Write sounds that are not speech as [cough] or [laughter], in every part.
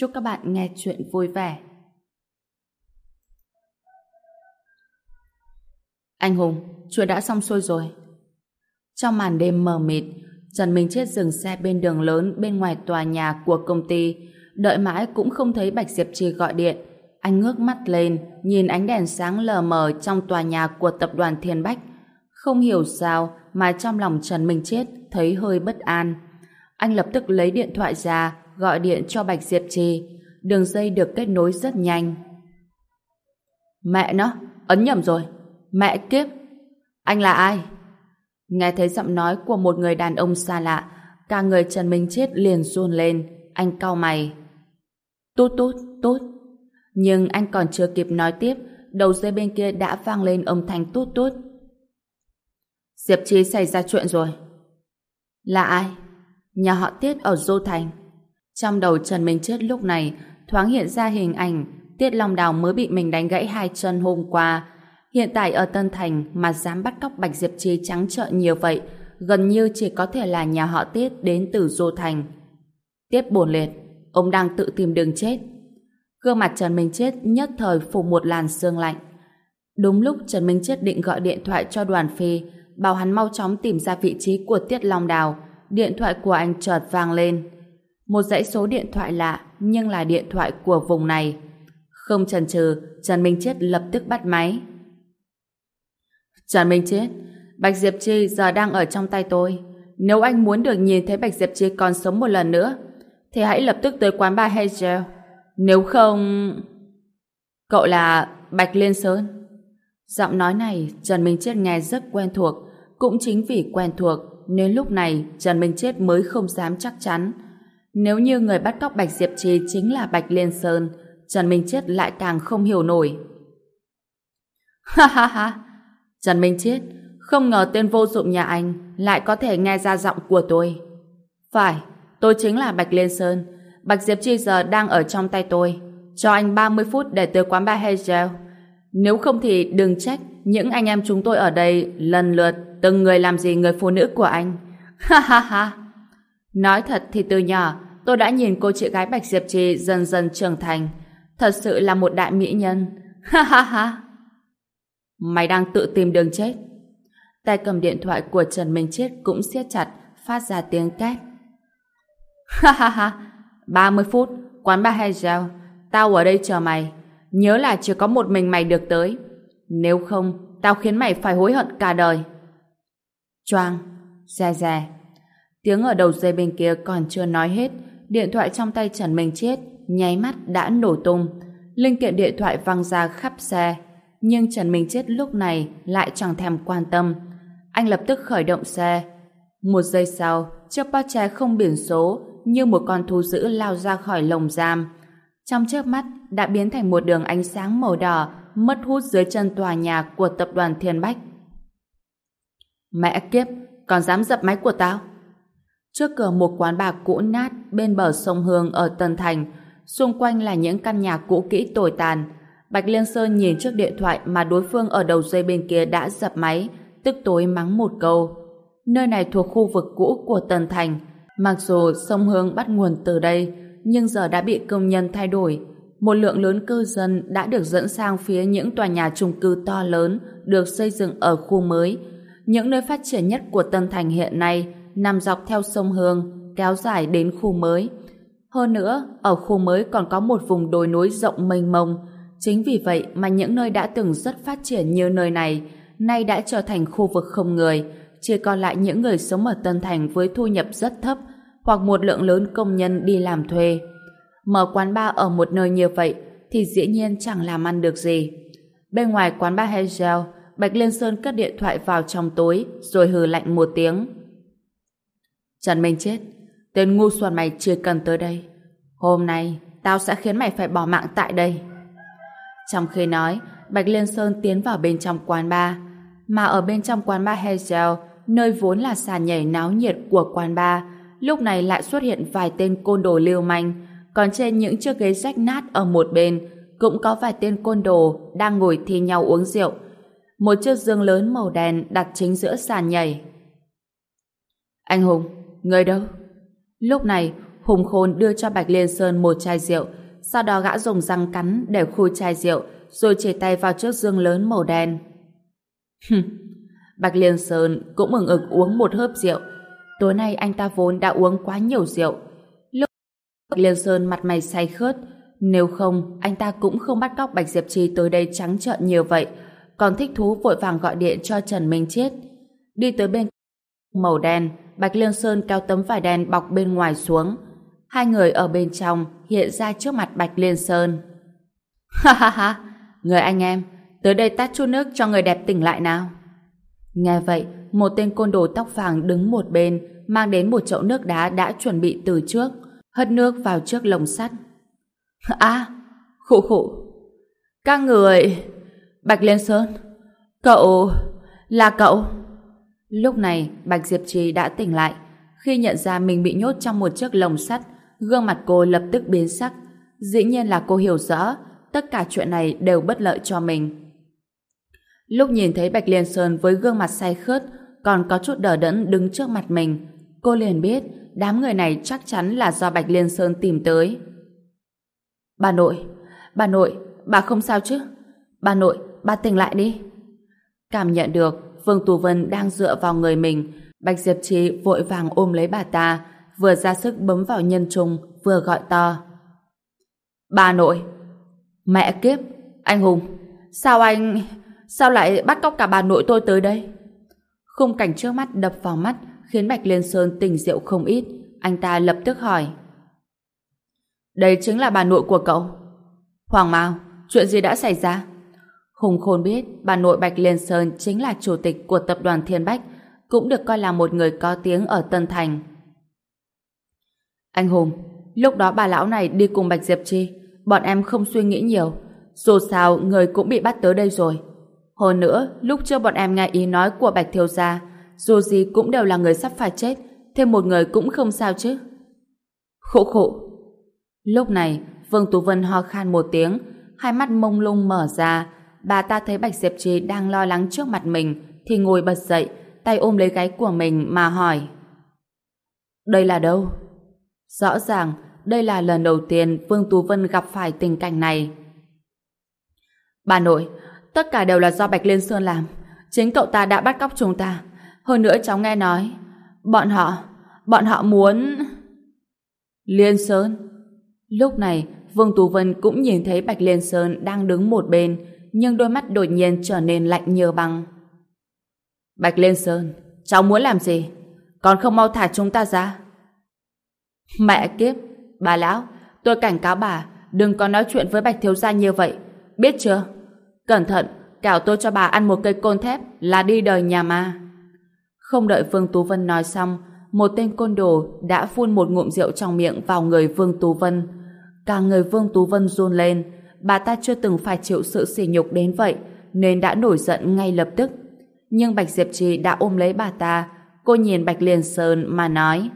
Chúc các bạn nghe chuyện vui vẻ. Anh Hùng, chuyện đã xong xuôi rồi. Trong màn đêm mờ mịt, Trần Minh Chết dừng xe bên đường lớn bên ngoài tòa nhà của công ty, đợi mãi cũng không thấy Bạch Diệp Trì gọi điện. Anh ngước mắt lên, nhìn ánh đèn sáng lờ mờ trong tòa nhà của tập đoàn Thiên Bách. Không hiểu sao mà trong lòng Trần Minh Chết thấy hơi bất an. Anh lập tức lấy điện thoại ra, gọi điện cho Bạch Diệp Trì. Đường dây được kết nối rất nhanh. Mẹ nó, ấn nhầm rồi. Mẹ kiếp. Anh là ai? Nghe thấy giọng nói của một người đàn ông xa lạ, cả người Trần Minh Chết liền run lên. Anh cau mày. Tốt tốt, tốt. Nhưng anh còn chưa kịp nói tiếp, đầu dây bên kia đã vang lên âm thanh tốt tốt. Diệp trì xảy ra chuyện rồi. Là ai? Nhà họ Tiết ở Dô Thành. Trong đầu Trần Minh Chết lúc này thoáng hiện ra hình ảnh Tiết Long Đào mới bị mình đánh gãy hai chân hôm qua. Hiện tại ở Tân Thành mà dám bắt cóc Bạch Diệp Chi trắng trợn nhiều vậy gần như chỉ có thể là nhà họ Tiết đến từ Dô Thành. Tiết buồn liệt, ông đang tự tìm đường chết. Gương mặt Trần Minh Chết nhất thời phủ một làn sương lạnh. Đúng lúc Trần Minh Chết định gọi điện thoại cho đoàn phi bảo hắn mau chóng tìm ra vị trí của Tiết Long Đào điện thoại của anh chợt vang lên. Một dãy số điện thoại lạ nhưng là điện thoại của vùng này. Không chần chừ, Trần Minh Chết lập tức bắt máy. Trần Minh Chết, Bạch Diệp Chi giờ đang ở trong tay tôi. Nếu anh muốn được nhìn thấy Bạch Diệp Chi còn sống một lần nữa, thì hãy lập tức tới quán bar Hegel. Nếu không... Cậu là Bạch Liên Sơn. Giọng nói này Trần Minh Chết nghe rất quen thuộc. Cũng chính vì quen thuộc nên lúc này Trần Minh Chết mới không dám chắc chắn. Nếu như người bắt cóc Bạch Diệp Trì chính là Bạch Liên Sơn, Trần Minh Chết lại càng không hiểu nổi. Ha ha ha! Trần Minh Chết, không ngờ tên vô dụng nhà anh lại có thể nghe ra giọng của tôi. Phải, tôi chính là Bạch Liên Sơn. Bạch Diệp Chi giờ đang ở trong tay tôi. Cho anh 30 phút để tới quán bar Hegel. Nếu không thì đừng trách những anh em chúng tôi ở đây lần lượt từng người làm gì người phụ nữ của anh. Ha ha ha! Nói thật thì từ nhỏ tôi đã nhìn cô chị gái Bạch Diệp Trì dần dần trưởng thành. Thật sự là một đại mỹ nhân. [laughs] Ha ha ha! Mày đang tự tìm đường chết. Tay cầm điện thoại của Trần Minh Chết cũng siết chặt, phát ra tiếng két. [laughs] Ha ha ha! 30 phút, quán ba hay gel. Tao ở đây chờ mày. Nhớ là chỉ có một mình mày được tới. Nếu không, tao khiến mày phải hối hận cả đời. Choang, xe xe. Tiếng ở đầu dây bên kia còn chưa nói hết, điện thoại trong tay Trần Minh Chết nháy mắt đã nổ tung. Linh kiện điện thoại văng ra khắp xe. Nhưng Trần Minh Chết lúc này lại chẳng thèm quan tâm. Anh lập tức khởi động xe. Một giây sau, chiếc Porsche không biển số như một con thú dữ lao ra khỏi lồng giam. Trong chớp mắt đã biến thành một đường ánh sáng màu đỏ mất hút dưới chân tòa nhà của tập đoàn Thiên Bách. Mẹ kiếp, còn dám dập máy của tao? Trước cửa một quán bạc cũ nát bên bờ sông Hương ở Tân Thành, xung quanh là những căn nhà cũ kỹ tồi tàn. Bạch Liên Sơn nhìn chiếc điện thoại mà đối phương ở đầu dây bên kia đã dập máy, tức tối mắng một câu. Nơi này thuộc khu vực cũ của Tân Thành. Mặc dù sông Hương bắt nguồn từ đây, nhưng giờ đã bị công nhân thay đổi. Một lượng lớn cư dân đã được dẫn sang phía những tòa nhà chung cư to lớn được xây dựng ở khu mới, những nơi phát triển nhất của Tân Thành hiện nay nằm dọc theo sông Hương, kéo dài đến khu mới. Hơn nữa, ở khu mới còn có một vùng đồi núi rộng mênh mông. Chính vì vậy mà những nơi đã từng rất phát triển như nơi này, nay đã trở thành khu vực không người, chỉ còn lại những người sống ở Tân Thành với thu nhập rất thấp hoặc một lượng lớn công nhân đi làm thuê. Mở quán bar ở một nơi như vậy thì dĩ nhiên chẳng làm ăn được gì. Bên ngoài quán bar Hegel, Bạch Liên Sơn cất điện thoại vào trong túi rồi hừ lạnh một tiếng. Trần Minh chết, tên ngu xuẩn mày chưa cần tới đây. Hôm nay, tao sẽ khiến mày phải bỏ mạng tại đây. Trong khi nói, Bạch Liên Sơn tiến vào bên trong quán bar. Mà ở bên trong quán bar Hazel, nơi vốn là sàn nhảy náo nhiệt của quán bar, lúc này lại xuất hiện vài tên côn đồ lưu manh, còn trên những chiếc ghế rách nát ở một bên cũng có vài tên côn đồ đang ngồi thi nhau uống rượu. Một chiếc giường lớn màu đen đặt chính giữa sàn nhảy. Anh Hùng, người đâu? Lúc này, Hùng Khôn đưa cho Bạch Liên Sơn một chai rượu, sau đó gã dùng răng cắn để khui chai rượu, rồi chỉ tay vào chiếc dương lớn màu đen. Bạch Liên Sơn cũng mừng ực uống một hớp rượu. Tối nay anh ta vốn đã uống quá nhiều rượu. Lúc Bạch Liên Sơn mặt mày say khướt, nếu không, anh ta cũng không bắt cóc Bạch Diệp Trì tới đây trắng trợn nhiều vậy, còn thích thú vội vàng gọi điện cho Trần Minh Chết. Đi tới bên màu đen, Bạch Liên Sơn kéo tấm vải đen bọc bên ngoài xuống. Hai người ở bên trong hiện ra trước mặt Bạch Liên Sơn. [laughs] Ha ha ha, người anh em, tới đây tát chút nước cho người đẹp tỉnh lại nào. Nghe vậy, một tên côn đồ tóc vàng đứng một bên, mang đến một chậu nước đá đã chuẩn bị từ trước, hất nước vào trước lồng sắt. [laughs] À, khổ khổ. Các người... Bạch Liên Sơn, cậu... là cậu... Lúc này, Bạch Diệp Trì đã tỉnh lại. Khi nhận ra mình bị nhốt trong một chiếc lồng sắt, gương mặt cô lập tức biến sắc. Dĩ nhiên là cô hiểu rõ, tất cả chuyện này đều bất lợi cho mình. Lúc nhìn thấy Bạch Liên Sơn với gương mặt say khướt, còn có chút đờ đẫn đứng trước mặt mình, cô liền biết đám người này chắc chắn là do Bạch Liên Sơn tìm tới. Bà nội, bà nội, bà không sao chứ? Bà nội, bà tỉnh lại đi. Cảm nhận được Vương Tú Vân đang dựa vào người mình, Bạch Diệp Trì vội vàng ôm lấy bà ta, vừa ra sức bấm vào nhân trung, vừa gọi to. Bà nội! Mẹ kiếp! Anh Hùng! Sao anh... Sao lại bắt cóc cả bà nội tôi tới đây? Khung cảnh trước mắt đập vào mắt khiến Bạch Liên Sơn tỉnh rượu không ít. Anh ta lập tức hỏi. Đây chính là bà nội của cậu. Hoàng Mao, chuyện gì đã xảy ra? Hùng Khôn biết bà nội Bạch Liên Sơn chính là chủ tịch của tập đoàn Thiên Bách, cũng được coi là một người có tiếng ở Tân Thành. Anh Hùng, lúc đó bà lão này đi cùng Bạch Diệp Chi, bọn em không suy nghĩ nhiều. Dù sao, người cũng bị bắt tới đây rồi. Hơn nữa, lúc trước bọn em nghe ý nói của Bạch Thiếu Gia, dù gì cũng đều là người sắp phải chết, thêm một người cũng không sao chứ. Khổ khổ. Lúc này, Vương Tú Vân ho khan một tiếng, hai mắt mông lung mở ra, bà ta thấy Bạch Diệp Trì đang lo lắng trước mặt mình, thì ngồi bật dậy, tay ôm lấy gáy của mình mà hỏi. Đây là đâu? Rõ ràng, đây là lần đầu tiên Vương Tú Vân gặp phải tình cảnh này. Bà nội, tất cả đều là do Bạch Liên Sơn làm. Chính cậu ta đã bắt cóc chúng ta. Hơn nữa cháu nghe nói, bọn họ, bọn họ muốn... Liên Sơn? Lúc này, Vương Tú Vân cũng nhìn thấy Bạch Liên Sơn đang đứng một bên, nhưng đôi mắt đột nhiên trở nên lạnh như băng. Bạch Liên Sơn, cháu muốn làm gì? Còn không mau thả chúng ta ra. Mẹ kiếp, bà lão, tôi cảnh cáo bà, đừng có nói chuyện với Bạch Thiếu Gia như vậy. Biết chưa? Cẩn thận, cảo tôi cho bà ăn một cây côn thép là đi đời nhà ma. Không đợi Vương Tú Vân nói xong, một tên côn đồ đã phun một ngụm rượu trong miệng vào người Vương Tú Vân. Cả người Vương Tú Vân run lên, bà ta chưa từng phải chịu sự sỉ nhục đến vậy, nên đã nổi giận ngay lập tức. Nhưng Bạch Diệp Trì đã ôm lấy bà ta, cô nhìn Bạch Liên Sơn mà nói.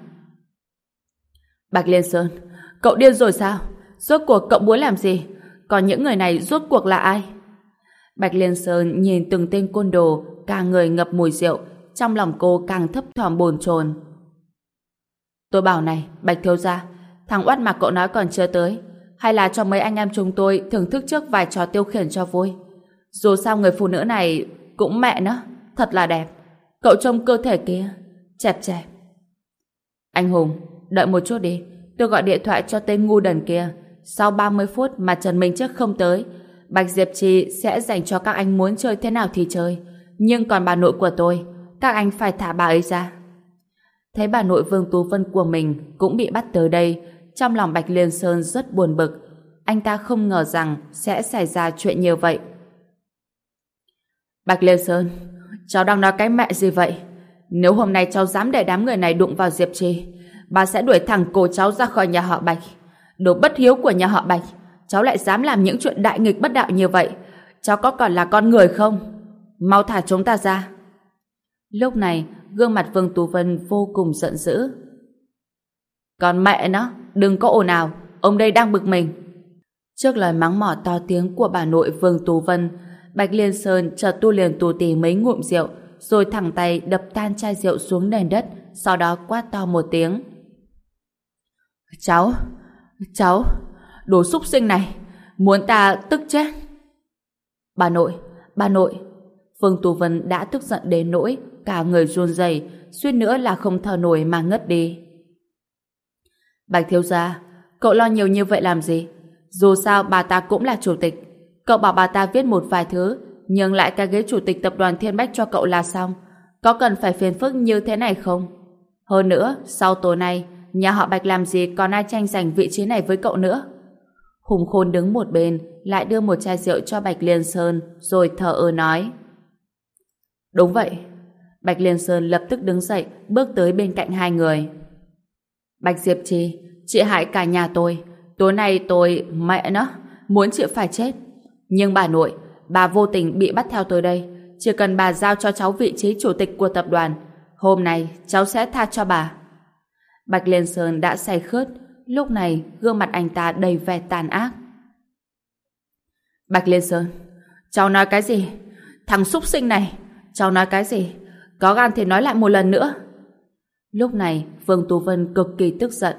Bạch Liên Sơn, cậu điên rồi sao? Rốt cuộc cậu muốn làm gì? Còn những người này rốt cuộc là ai? Bạch Liên Sơn nhìn từng tên côn đồ, cả người ngập mùi rượu, trong lòng cô càng thấp thỏm bồn chồn. Tôi bảo này, Bạch Thiếu Gia, thằng oát mà cậu nói còn chưa tới, hay là cho mấy anh em chúng tôi thưởng thức trước vài trò tiêu khiển cho vui. Dù sao người phụ nữ này cũng mẹ nó, thật là đẹp. Cậu trông cơ thể kia, chẹp chẹp. Anh Hùng, đợi một chút đi, tôi gọi điện thoại cho tên ngu đần kia. Sau 30 phút mà Trần Minh Trước không tới, Bạch Diệp Trì sẽ dành cho các anh muốn chơi thế nào thì chơi. Nhưng còn bà nội của tôi, các anh phải thả bà ấy ra. Thấy bà nội Vương Tú Vân của mình cũng bị bắt tới đây, trong lòng Bạch Liên Sơn rất buồn bực. Anh ta không ngờ rằng sẽ xảy ra chuyện như vậy. Bạch Liên Sơn, cháu đang nói cái mẹ gì vậy? Nếu hôm nay cháu dám để đám người này đụng vào Diệp Trì, bà sẽ đuổi thẳng cổ cháu ra khỏi nhà họ Bạch. Đồ bất hiếu của nhà họ Bạch, cháu lại dám làm những chuyện đại nghịch bất đạo như vậy. Cháu có còn là con người không? Mau thả chúng ta ra. Lúc này, gương mặt Vương Tú Vân vô cùng giận dữ. Còn mẹ nó, đừng có ồn ào, ông đây đang bực mình. Trước lời mắng mỏ to tiếng của bà nội Vương Tú Vân, Bạch Liên Sơn chợt tu liền tù tì mấy ngụm rượu, rồi thẳng tay đập tan chai rượu xuống nền đất, sau đó quát to một tiếng. Cháu, cháu, đồ súc sinh này, muốn ta tức chết. Bà nội, bà nội, Vương Tú Vân đã tức giận đến nỗi cả người run rẩy, suýt nữa là không thở nổi mà ngất đi. Bạch thiếu gia, cậu lo nhiều như vậy làm gì? Dù sao bà ta cũng là chủ tịch. Cậu bảo bà ta viết một vài thứ, nhưng lại cái ghế chủ tịch tập đoàn Thiên Bách cho cậu là xong. Có cần phải phiền phức như thế này không? Hơn nữa, sau tối nay, nhà họ Bạch làm gì còn ai tranh giành vị trí này với cậu nữa? Hùng Khôn đứng một bên, lại đưa một chai rượu cho Bạch Liên Sơn, rồi thở ơ nói. Đúng vậy. Bạch Liên Sơn lập tức đứng dậy, bước tới bên cạnh hai người. Bạch Diệp Trì, chị hại cả nhà tôi. Tối nay tôi, mẹ nó, muốn chị phải chết. Nhưng bà nội, bà vô tình bị bắt theo tôi đây. Chỉ cần bà giao cho cháu vị trí chủ tịch của tập đoàn, hôm nay cháu sẽ tha cho bà. Bạch Liên Sơn đã say khướt, lúc này gương mặt anh ta đầy vẻ tàn ác. Bạch Liên Sơn, cháu nói cái gì? Thằng súc sinh này, cháu nói cái gì? Có gan thì nói lại một lần nữa. Lúc này, Vương Tú Vân cực kỳ tức giận.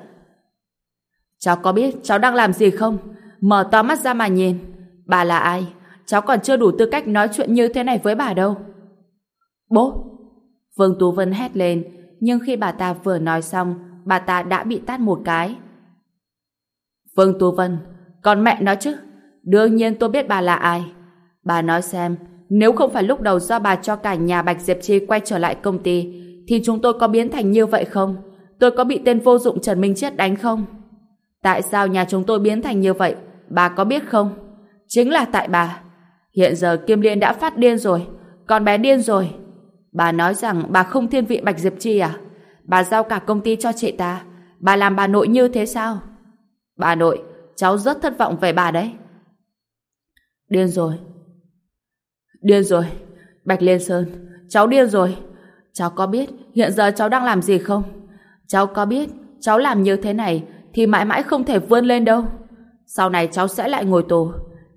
Cháu có biết cháu đang làm gì không? Mở to mắt ra mà nhìn. Bà là ai? Cháu còn chưa đủ tư cách nói chuyện như thế này với bà đâu. Bố! Vương Tú Vân hét lên, nhưng khi bà ta vừa nói xong, bà ta đã bị tát một cái. Vương Tú Vân, còn mẹ nói chứ? Đương nhiên tôi biết bà là ai. Bà nói xem, nếu không phải lúc đầu do bà cho cả nhà Bạch Diệp Chi quay trở lại công ty, thì chúng tôi có biến thành như vậy không? Tôi có bị tên vô dụng Trần Minh Chết đánh không? Tại sao nhà chúng tôi biến thành như vậy? Bà có biết không? Chính là tại bà. Hiện giờ Kim Liên đã phát điên rồi. Con bé điên rồi. Bà nói rằng bà không thiên vị Bạch Diệp Chi à? Bà giao cả công ty cho chị ta. Bà làm bà nội như thế sao? Bà nội, cháu rất thất vọng về bà đấy. Điên rồi. Điên rồi. Bạch Liên Sơn, cháu điên rồi. Cháu có biết hiện giờ cháu đang làm gì không? Cháu có biết cháu làm như thế này thì mãi mãi không thể vươn lên đâu. Sau này cháu sẽ lại ngồi tù.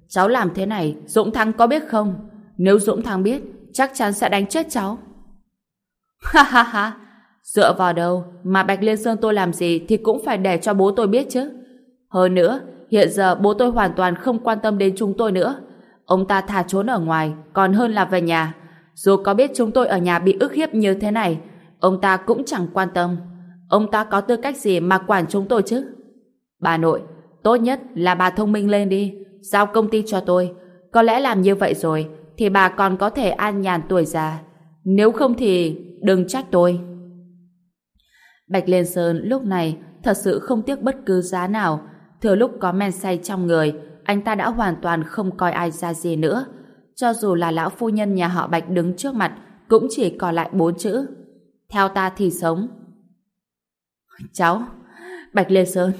Cháu làm thế này, Dũng Thắng có biết không? Nếu Dũng Thắng biết, chắc chắn sẽ đánh chết cháu. [laughs] Ha ha ha, dựa vào đâu mà Bạch Liên Sơn tôi làm gì thì cũng phải để cho bố tôi biết chứ. Hơn nữa, hiện giờ bố tôi hoàn toàn không quan tâm đến chúng tôi nữa. Ông ta thà trốn ở ngoài, còn hơn là về nhà. Dù có biết chúng tôi ở nhà bị ức hiếp như thế này, ông ta cũng chẳng quan tâm. Ông ta có tư cách gì mà quản chúng tôi chứ? Bà nội, tốt nhất là bà thông minh lên đi, giao công ty cho tôi. Có lẽ làm như vậy rồi, thì bà còn có thể an nhàn tuổi già. Nếu không thì đừng trách tôi. Bạch Liên Sơn lúc này thật sự không tiếc bất cứ giá nào. Thừa lúc có men say trong người, anh ta đã hoàn toàn không coi ai ra gì nữa. Cho dù là lão phu nhân nhà họ Bạch đứng trước mặt, cũng chỉ còn lại bốn chữ. Theo ta thì sống. Cháu, Bạch Lê Sơn,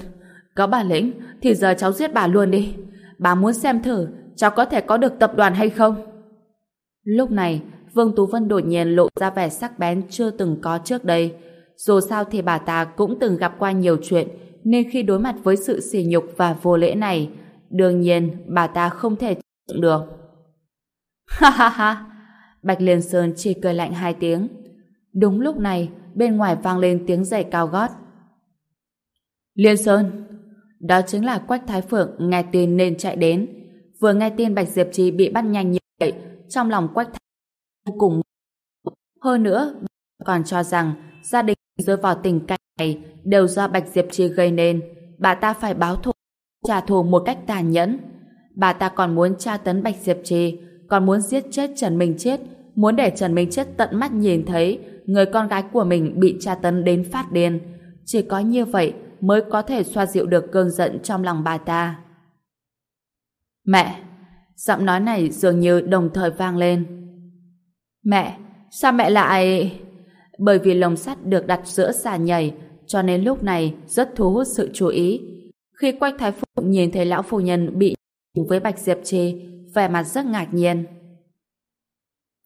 có bà lĩnh thì giờ cháu giết bà luôn đi. Bà muốn xem thử cháu có thể có được tập đoàn hay không? Lúc này, Vương Tú Vân đột nhiên lộ ra vẻ sắc bén chưa từng có trước đây. Dù sao thì bà ta cũng từng gặp qua nhiều chuyện, nên khi đối mặt với sự sỉ nhục và vô lễ này, đương nhiên bà ta không thể chịu được. Ha ha ha! Bạch Liên Sơn chỉ cười lạnh hai tiếng. Đúng lúc này, bên ngoài vang lên tiếng giày cao gót. Liên Sơn! Đó chính là Quách Thái Phượng nghe tin nên chạy đến. Vừa nghe tin Bạch Diệp Trì bị bắt nhanh như vậy, trong lòng Quách Thái cùng hơn nữa còn cho rằng gia đình rơi vào tình cảnh này đều do Bạch Diệp Trì gây nên bà ta phải báo thù trả thù một cách tàn nhẫn bà ta còn muốn tra tấn Bạch Diệp Trì còn muốn giết chết Trần Minh Chết muốn để Trần Minh Chết tận mắt nhìn thấy người con gái của mình bị tra tấn đến phát điên. Chỉ có như vậy mới có thể xoa dịu được cơn giận trong lòng bà ta. Mẹ giọng nói này dường như đồng thời vang lên. Mẹ, sao mẹ lại... Bởi vì lồng sắt được đặt giữa xà nhảy, cho nên lúc này rất thu hút sự chú ý. Khi Quách Thái Phụng nhìn thấy lão phu nhân bị với Bạch Diệp Trì, vẻ mặt rất ngạc nhiên.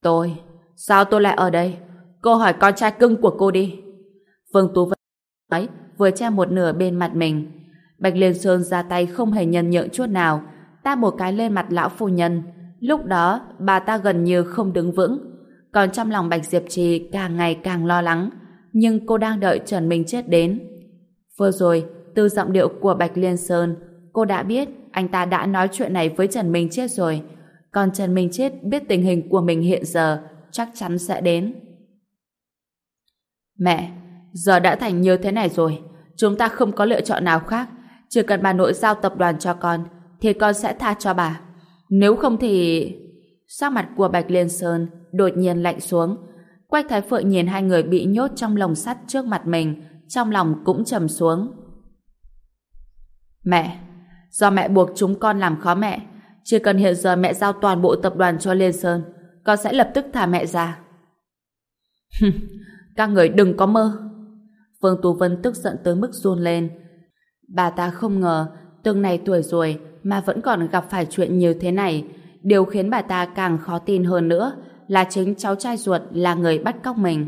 Tôi, sao tôi lại ở đây? Cô hỏi con trai cưng của cô đi. phương Tú Vân nói, vừa che một nửa bên mặt mình. Bạch Liên Sơn ra tay không hề nhân nhượng chút nào, ta một cái lên mặt lão phu nhân. Lúc đó, bà ta gần như không đứng vững. Còn trong lòng Bạch Diệp Trì càng ngày càng lo lắng, nhưng cô đang đợi Trần Minh Chết đến. Vừa rồi, từ giọng điệu của Bạch Liên Sơn, cô đã biết anh ta đã nói chuyện này với Trần Minh Chết rồi. Còn Trần Minh Chết biết tình hình của mình hiện giờ chắc chắn sẽ đến. Mẹ, giờ đã thành như thế này rồi. Chúng ta không có lựa chọn nào khác. Chỉ cần bà nội giao tập đoàn cho con, thì con sẽ tha cho bà. Nếu không thì... Sắc mặt của Bạch Liên Sơn đột nhiên lạnh xuống. Quách Thái Phượng nhìn hai người bị nhốt trong lồng sắt trước mặt mình, trong lòng cũng trầm xuống. Mẹ, do mẹ buộc chúng con làm khó mẹ, chỉ cần hiện giờ mẹ giao toàn bộ tập đoàn cho Liên Sơn, con sẽ lập tức thả mẹ ra. [laughs] Các người đừng có mơ. Phương Tú Vân tức giận tới mức run lên. Bà ta không ngờ, từng này tuổi rồi mà vẫn còn gặp phải chuyện như thế này. Điều khiến bà ta càng khó tin hơn nữa là chính cháu trai ruột là người bắt cóc mình.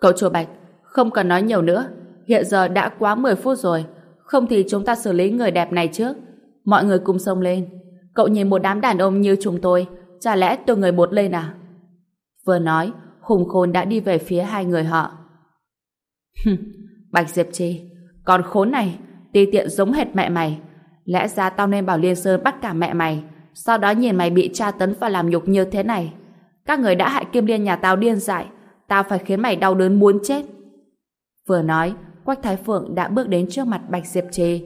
Cậu chùa Bạch, không cần nói nhiều nữa. Hiện giờ đã quá 10 phút rồi. Không thì chúng ta xử lý người đẹp này trước. Mọi người cùng xông lên. Cậu nhìn một đám đàn ông như chúng tôi, chả lẽ tôi người một lên à? Vừa nói, Hùng Khôn đã đi về phía hai người họ. Bạch Diệp Trì, con khốn này, ti tiện giống hệt mẹ mày. Lẽ ra tao nên bảo Liên Sơn bắt cả mẹ mày, sau đó nhìn mày bị tra tấn và làm nhục như thế này. Các người đã hại Kim Liên nhà tao điên dại, tao phải khiến mày đau đớn muốn chết. Vừa nói, Quách Thái Phượng đã bước đến trước mặt Bạch Diệp Trì.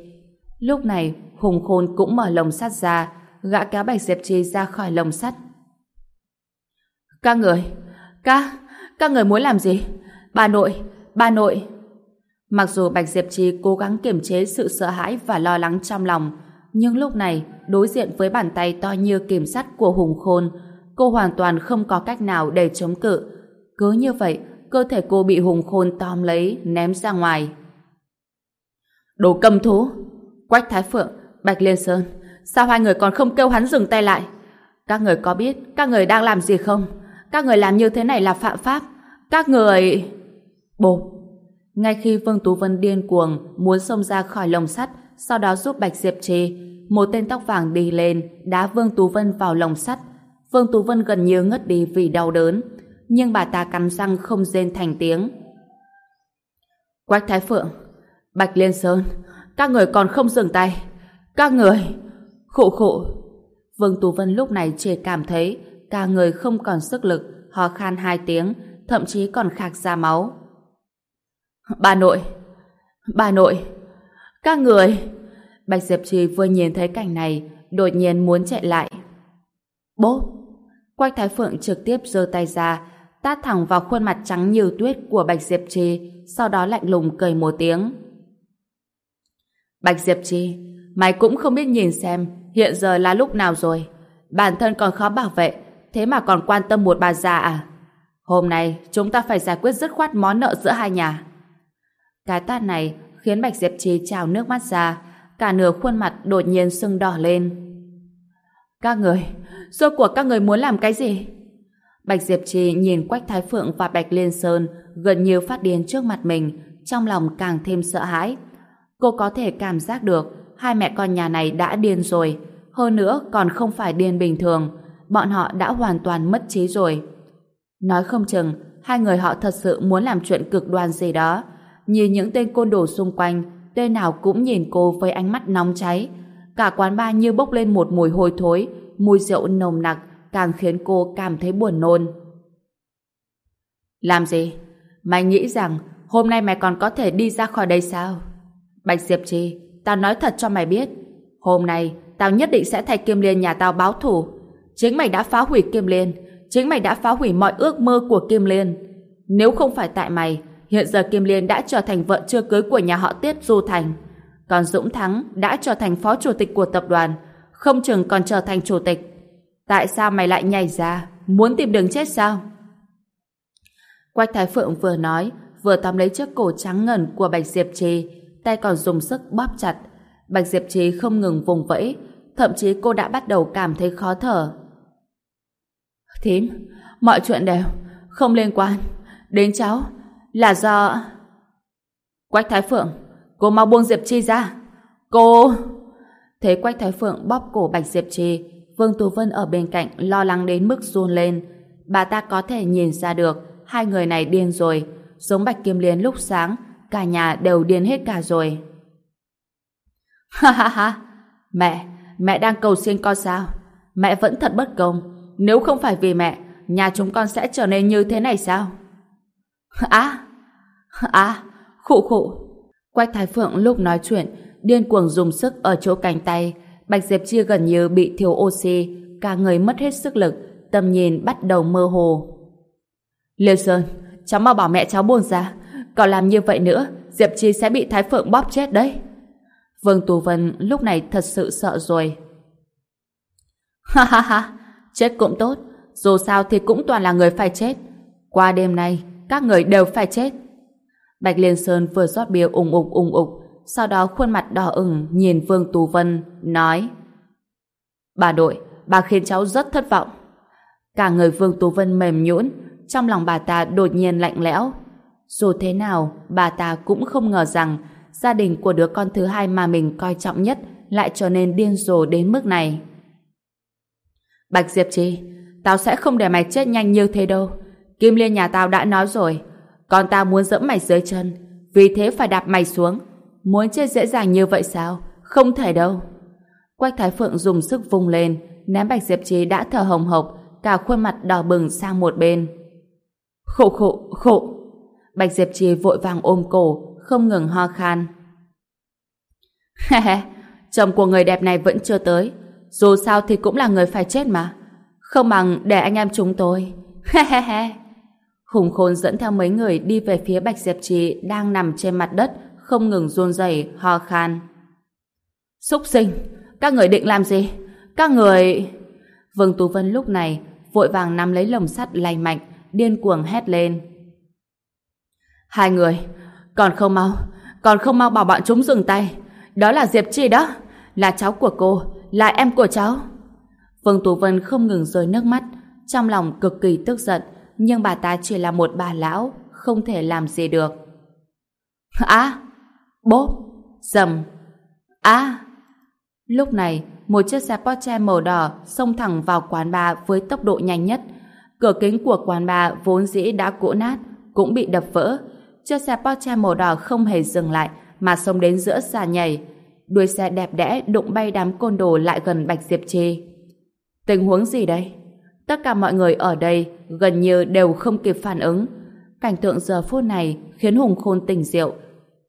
Lúc này, Hùng Khôn cũng mở lồng sắt ra, gã kéo Bạch Diệp Trì ra khỏi lồng sắt. Các người, các, các người muốn làm gì? Bà nội, bà nội. Mặc dù Bạch Diệp Trì cố gắng kiềm chế sự sợ hãi và lo lắng trong lòng, nhưng lúc này, đối diện với bàn tay to như kiểm sắt của Hùng Khôn, cô hoàn toàn không có cách nào để chống cự. Cứ như vậy, cơ thể cô bị Hùng Khôn tóm lấy, ném ra ngoài. Đồ cầm thú! Quách Thái Phượng, Bạch Liên Sơn, sao hai người còn không kêu hắn dừng tay lại? Các người có biết các người đang làm gì không? Các người làm như thế này là phạm pháp. Các người... Bố! Ngay khi Vương Tú Vân điên cuồng muốn xông ra khỏi lồng sắt, sau đó giúp Bạch Diệp Trì, một tên tóc vàng đi lên, đá Vương Tú Vân vào lồng sắt. Vương Tú Vân gần như ngất đi vì đau đớn, nhưng bà ta cắn răng không rên thành tiếng. Quách Thái Phượng, Bạch Liên Sơn, các người còn không dừng tay. Các người... Khổ khổ. Vương Tú Vân lúc này chỉ cảm thấy cả người không còn sức lực, ho khan hai tiếng, thậm chí còn khạc ra máu. Bà nội! Bà nội! Các người! Bạch Diệp Trì vừa nhìn thấy cảnh này, đột nhiên muốn chạy lại. Bố! Quách Thái Phượng trực tiếp giơ tay ra, tát thẳng vào khuôn mặt trắng như tuyết của Bạch Diệp Trì, sau đó lạnh lùng cười một tiếng. Bạch Diệp Trì, mày cũng không biết nhìn xem hiện giờ là lúc nào rồi. Bản thân còn khó bảo vệ, thế mà còn quan tâm một bà già à? Hôm nay chúng ta phải giải quyết dứt khoát món nợ giữa hai nhà. Cái tát này khiến Bạch Diệp Trì trào nước mắt ra, cả nửa khuôn mặt đột nhiên sưng đỏ lên. Các người, rốt cuộc các người muốn làm cái gì? Bạch Diệp Trì nhìn Quách Thái Phượng và Bạch Liên Sơn gần như phát điên trước mặt mình, trong lòng càng thêm sợ hãi. Cô có thể cảm giác được hai mẹ con nhà này đã điên rồi, hơn nữa còn không phải điên bình thường, bọn họ đã hoàn toàn mất trí rồi. Nói không chừng, hai người họ thật sự muốn làm chuyện cực đoan gì đó, Nhìn những tên côn đồ xung quanh, tên nào cũng nhìn cô với ánh mắt nóng cháy. Cả quán bar như bốc lên một mùi hôi thối, mùi rượu nồng nặc, càng khiến cô cảm thấy buồn nôn. Làm gì? Mày nghĩ rằng hôm nay mày còn có thể đi ra khỏi đây sao? Bạch Diệp Trì, tao nói thật cho mày biết. Hôm nay, tao nhất định sẽ thay Kim Liên nhà tao báo thủ. Chính mày đã phá hủy Kim Liên. Chính mày đã phá hủy mọi ước mơ của Kim Liên. Nếu không phải tại mày, Hiện giờ Kim Liên đã trở thành vợ chưa cưới của nhà họ Tiết Du Thành. Còn Dũng Thắng đã trở thành phó chủ tịch của tập đoàn, không chừng còn trở thành chủ tịch. Tại sao mày lại nhảy ra? Muốn tìm đường chết sao? Quách Thái Phượng vừa nói, vừa tóm lấy chiếc cổ trắng ngần của Bạch Diệp Trì, tay còn dùng sức bóp chặt. Bạch Diệp Trì không ngừng vùng vẫy, thậm chí cô đã bắt đầu cảm thấy khó thở. Thím, mọi chuyện đều không liên quan đến cháu là do... Quách Thái Phượng, cô mau buông Diệp Chi ra. Cô... Thấy Quách Thái Phượng bóp cổ Bạch Diệp Chi, Vương Tú Vân ở bên cạnh lo lắng đến mức run lên. Bà ta có thể nhìn ra được hai người này điên rồi, giống Bạch Kim Liên lúc sáng, cả nhà đều điên hết cả rồi. [laughs] Ha ha ha, mẹ, mẹ đang cầu xin con sao? Mẹ vẫn thật bất công, nếu không phải vì mẹ, nhà chúng con sẽ trở nên như thế này sao? [laughs] À, à, khụ khụ. Quách Thái Phượng lúc nói chuyện, điên cuồng dùng sức ở chỗ cánh tay, Bạch Diệp Chi gần như bị thiếu oxy, cả người mất hết sức lực, tầm nhìn bắt đầu mơ hồ. Liêu Sơn, cháu mau bảo mẹ cháu buồn ra, còn làm như vậy nữa, Diệp Chi sẽ bị Thái Phượng bóp chết đấy. Vương Tù Vân lúc này thật sự sợ rồi. [laughs] Ha ha ha, chết cũng tốt, dù sao thì cũng toàn là người phải chết. Qua đêm nay, các người đều phải chết. Bạch Liên Sơn vừa rót bia ủng ục ủng ục, sau đó khuôn mặt đỏ ửng nhìn Vương Tú Vân, nói Bà đội, bà khiến cháu rất thất vọng. Cả người Vương Tú Vân mềm nhũn, trong lòng bà ta đột nhiên lạnh lẽo. Dù thế nào, bà ta cũng không ngờ rằng gia đình của đứa con thứ hai mà mình coi trọng nhất lại trở nên điên rồ đến mức này. Bạch Diệp Trì, tao sẽ không để mày chết nhanh như thế đâu. Kim Liên nhà tao đã nói rồi, con tao muốn dẫm mày dưới chân, vì thế phải đạp mày xuống. Muốn chết dễ dàng như vậy sao? Không thể đâu. Quách Thái Phượng dùng sức vung lên, ném Bạch Diệp Trì đã thở hồng hộc, cả khuôn mặt đỏ bừng sang một bên. Khổ khổ, khổ. Bạch Diệp Trì vội vàng ôm cổ, không ngừng ho khan. [laughs] He he, chồng của người đẹp này vẫn chưa tới. Dù sao thì cũng là người phải chết mà. Không bằng để anh em chúng tôi. [laughs] He he he. Hùng khôn dẫn theo mấy người đi về phía Bạch Diệp Trì đang nằm trên mặt đất, không ngừng run rẩy ho khan. Xúc sinh, các người định làm gì? Các người... Vương Tú Vân lúc này vội vàng nắm lấy lồng sắt lay mạnh, điên cuồng hét lên. Hai người, còn không mau, còn không mau bảo bọn chúng dừng tay. Đó là Diệp Chi đó, là cháu của cô, là em của cháu. Vương Tú Vân không ngừng rơi nước mắt, trong lòng cực kỳ tức giận, nhưng bà ta chỉ là một bà lão, không thể làm gì được. À, bốp, dầm, à. Lúc này, một chiếc xe Porsche màu đỏ xông thẳng vào quán bar với tốc độ nhanh nhất. Cửa kính của quán bar vốn dĩ đã cũ nát, cũng bị đập vỡ. Chiếc xe Porsche màu đỏ không hề dừng lại, mà xông đến giữa xà nhảy. Đuôi xe đẹp đẽ đụng bay đám côn đồ lại gần Bạch Diệp Trì. Tình huống gì đây? Tất cả mọi người ở đây gần như đều không kịp phản ứng. Cảnh tượng giờ phút này khiến Hùng Khôn tỉnh rượu.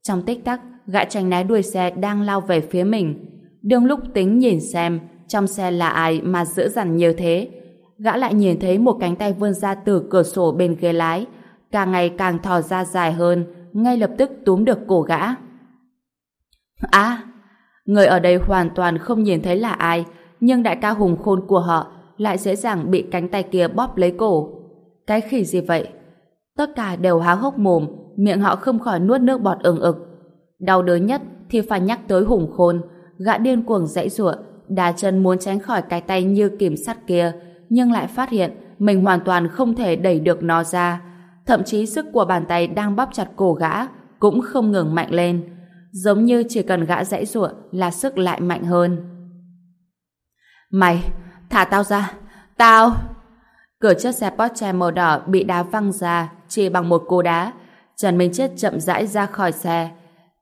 Trong tích tắc, gã tránh né đuôi xe đang lao về phía mình. Đương lúc tính nhìn xem trong xe là ai mà dữ dằn như thế. Gã lại nhìn thấy một cánh tay vươn ra từ cửa sổ bên ghế lái, càng ngày càng thò ra dài hơn, ngay lập tức túm được cổ gã. À, người ở đây hoàn toàn không nhìn thấy là ai, nhưng đại ca hùng khôn của họ lại dễ dàng bị cánh tay kia bóp lấy cổ. Cái khỉ gì vậy? Tất cả đều há hốc mồm, miệng họ không khỏi nuốt nước bọt ừng ực. Đau đớn nhất thì phải nhắc tới hùng khôn, gã điên cuồng dãy giụa, đá chân muốn tránh khỏi cái tay như kìm sắt kia, nhưng lại phát hiện mình hoàn toàn không thể đẩy được nó ra. Thậm chí sức của bàn tay đang bóp chặt cổ gã cũng không ngừng mạnh lên, giống như chỉ cần gã dãy giụa là sức lại mạnh hơn. Mày, Thả tao ra! Tao! Cửa chiếc xe Porsche màu đỏ bị đá văng ra, chỉ bằng một cú đá. Trần Minh Chết chậm rãi ra khỏi xe.